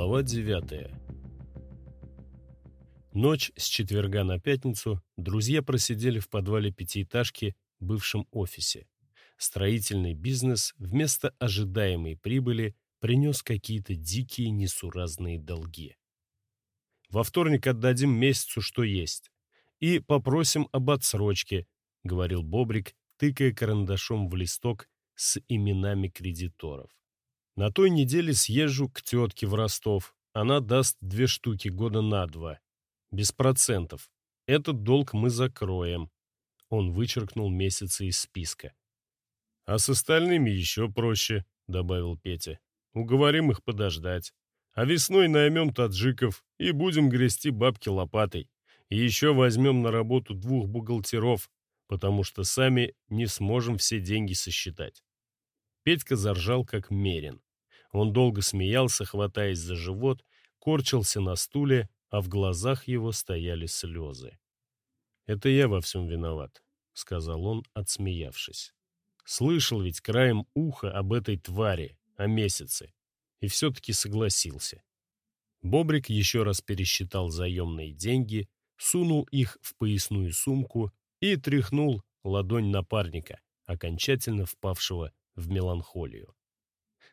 Глава 9 Ночь с четверга на пятницу друзья просидели в подвале пятиэтажки в бывшем офисе. Строительный бизнес вместо ожидаемой прибыли принес какие-то дикие несуразные долги. Во вторник отдадим месяцу, что есть. И попросим об отсрочке, — говорил Бобрик, тыкая карандашом в листок с именами кредиторов. На той неделе съезжу к тетке в Ростов. Она даст две штуки года на два. Без процентов. Этот долг мы закроем. Он вычеркнул месяцы из списка. А с остальными еще проще, добавил Петя. Уговорим их подождать. А весной наймем таджиков и будем грести бабки лопатой. И еще возьмем на работу двух бухгалтеров, потому что сами не сможем все деньги сосчитать. Петька заржал, как мерин. Он долго смеялся, хватаясь за живот, корчился на стуле, а в глазах его стояли слезы. «Это я во всем виноват», — сказал он, отсмеявшись. «Слышал ведь краем уха об этой твари, о месяце, и все-таки согласился». Бобрик еще раз пересчитал заемные деньги, сунул их в поясную сумку и тряхнул ладонь напарника, окончательно впавшего в меланхолию.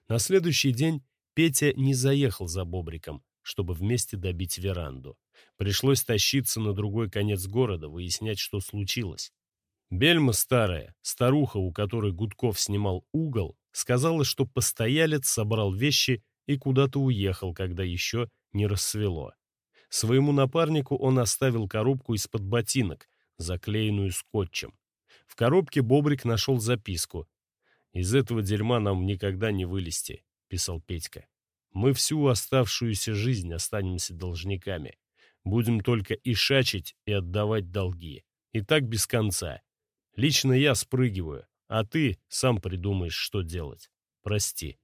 На следующий день Петя не заехал за Бобриком, чтобы вместе добить веранду. Пришлось тащиться на другой конец города, выяснять, что случилось. Бельма старая, старуха, у которой Гудков снимал угол, сказала, что постоялец собрал вещи и куда-то уехал, когда еще не рассвело. Своему напарнику он оставил коробку из-под ботинок, заклеенную скотчем. В коробке Бобрик нашел записку, «Из этого дерьма нам никогда не вылезти», — писал Петька. «Мы всю оставшуюся жизнь останемся должниками. Будем только ишачить и отдавать долги. И так без конца. Лично я спрыгиваю, а ты сам придумаешь, что делать. Прости».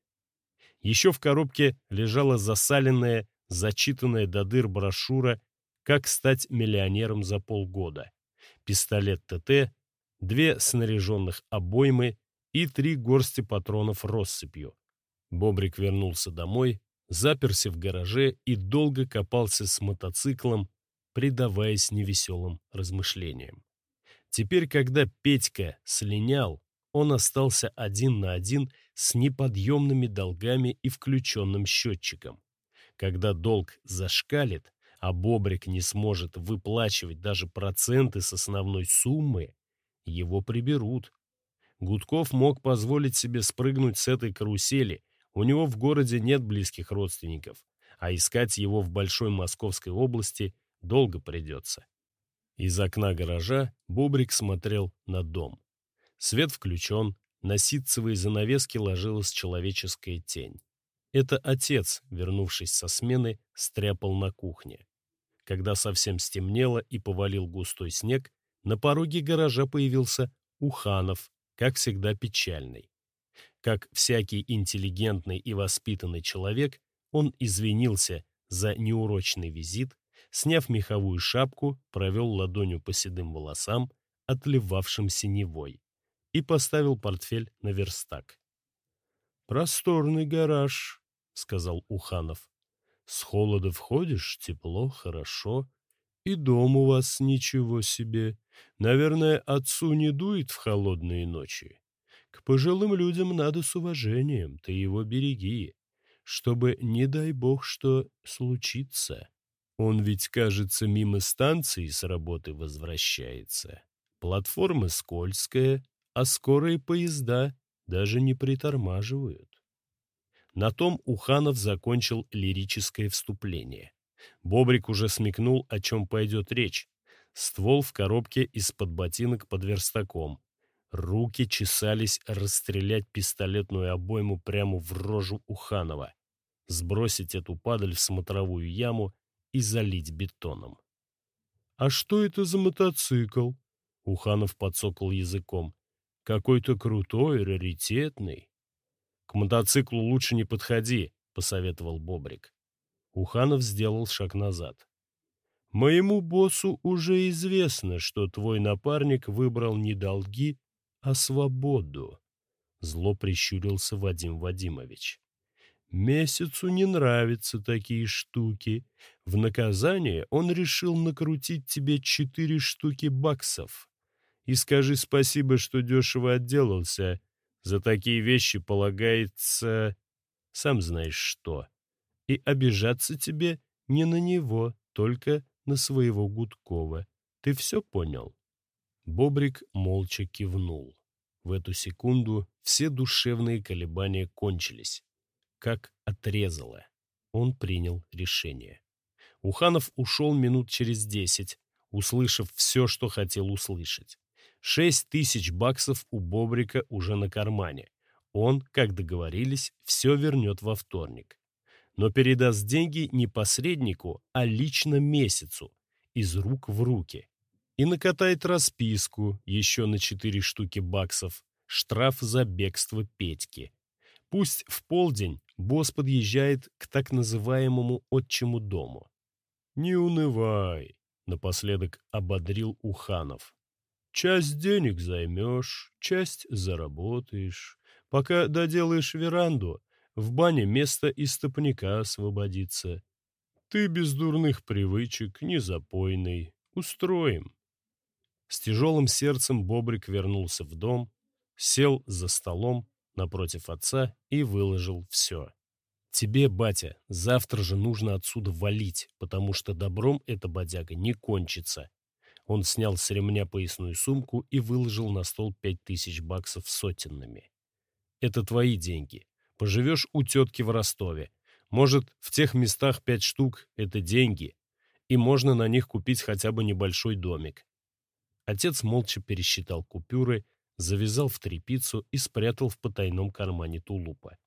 Еще в коробке лежала засаленная, зачитанная до дыр брошюра «Как стать миллионером за полгода». Пистолет ТТ, две снаряженных обоймы и три горсти патронов россыпью. Бобрик вернулся домой, заперся в гараже и долго копался с мотоциклом, предаваясь невеселым размышлениям. Теперь, когда Петька слинял, он остался один на один с неподъемными долгами и включенным счетчиком. Когда долг зашкалит, а Бобрик не сможет выплачивать даже проценты с основной суммы, его приберут, Гудков мог позволить себе спрыгнуть с этой карусели. У него в городе нет близких родственников, а искать его в Большой Московской области долго придется. Из окна гаража Бобрик смотрел на дом. Свет включен, на ситцевые занавески ложилась человеческая тень. Это отец, вернувшись со смены, стряпал на кухне. Когда совсем стемнело и повалил густой снег, на пороге гаража появился Уханов как всегда печальный. Как всякий интеллигентный и воспитанный человек, он извинился за неурочный визит, сняв меховую шапку, провел ладонью по седым волосам, отливавшим синевой, и поставил портфель на верстак. «Просторный гараж», — сказал Уханов. «С холода входишь, тепло, хорошо, и дом у вас ничего себе. Наверное, отцу не дует в холодные ночи. К пожилым людям надо с уважением, ты его береги, чтобы, не дай бог, что случится. Он ведь, кажется, мимо станции с работы возвращается. Платформа скользкая, а скорые поезда даже не притормаживают. На том Уханов закончил лирическое вступление. Бобрик уже смекнул, о чем пойдет речь. Ствол в коробке из-под ботинок под верстаком. Руки чесались расстрелять пистолетную обойму прямо в рожу Уханова, сбросить эту падаль в смотровую яму и залить бетоном. «А что это за мотоцикл?» Уханов подсокал языком. «Какой-то крутой, раритетный». «К мотоциклу лучше не подходи», — посоветовал Бобрик. Уханов сделал шаг назад. «Моему боссу уже известно, что твой напарник выбрал не долги, а свободу», — зло прищурился Вадим Вадимович. Месяцу не нравятся такие штуки. В наказание он решил накрутить тебе четыре штуки баксов. И скажи спасибо, что дешево отделался. За такие вещи полагается... Сам знаешь что. И обижаться тебе не на него, только на своего Гудкова. Ты все понял?» Бобрик молча кивнул. В эту секунду все душевные колебания кончились. Как отрезало. Он принял решение. Уханов ушел минут через десять, услышав все, что хотел услышать. Шесть тысяч баксов у Бобрика уже на кармане. Он, как договорились, все вернет во вторник. Но передаст деньги не посреднику, а лично месяцу, из рук в руки и накатает расписку еще на четыре штуки баксов, штраф за бегство Петьки. Пусть в полдень босс подъезжает к так называемому отчему дому. «Не унывай», — напоследок ободрил Уханов. «Часть денег займешь, часть заработаешь. Пока доделаешь веранду, в бане место из топника освободится. Ты без дурных привычек, не запойный. Устроим». С тяжелым сердцем Бобрик вернулся в дом, сел за столом напротив отца и выложил все. «Тебе, батя, завтра же нужно отсюда валить, потому что добром эта бодяга не кончится». Он снял с ремня поясную сумку и выложил на стол пять тысяч баксов сотенными. «Это твои деньги. Поживешь у тетки в Ростове. Может, в тех местах пять штук — это деньги, и можно на них купить хотя бы небольшой домик. Отец молча пересчитал купюры, завязал в тряпицу и спрятал в потайном кармане тулупа.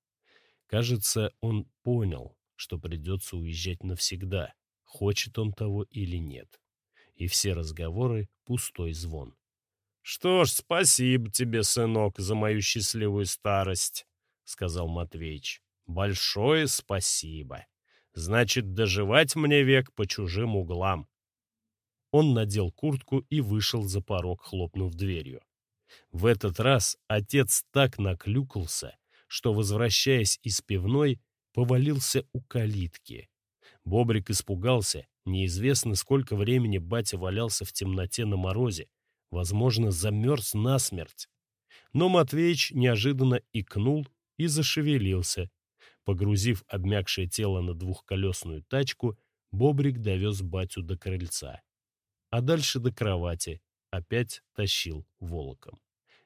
Кажется, он понял, что придется уезжать навсегда, хочет он того или нет. И все разговоры — пустой звон. «Что ж, спасибо тебе, сынок, за мою счастливую старость», — сказал Матвеич. «Большое спасибо. Значит, доживать мне век по чужим углам. Он надел куртку и вышел за порог, хлопнув дверью. В этот раз отец так наклюкался, что, возвращаясь из пивной, повалился у калитки. Бобрик испугался, неизвестно, сколько времени батя валялся в темноте на морозе, возможно, замерз насмерть. Но Матвеич неожиданно икнул и зашевелился. Погрузив обмякшее тело на двухколесную тачку, Бобрик довез батю до крыльца а дальше до кровати опять тащил волоком.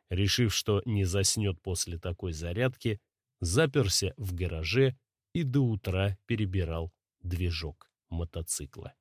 Решив, что не заснет после такой зарядки, заперся в гараже и до утра перебирал движок мотоцикла.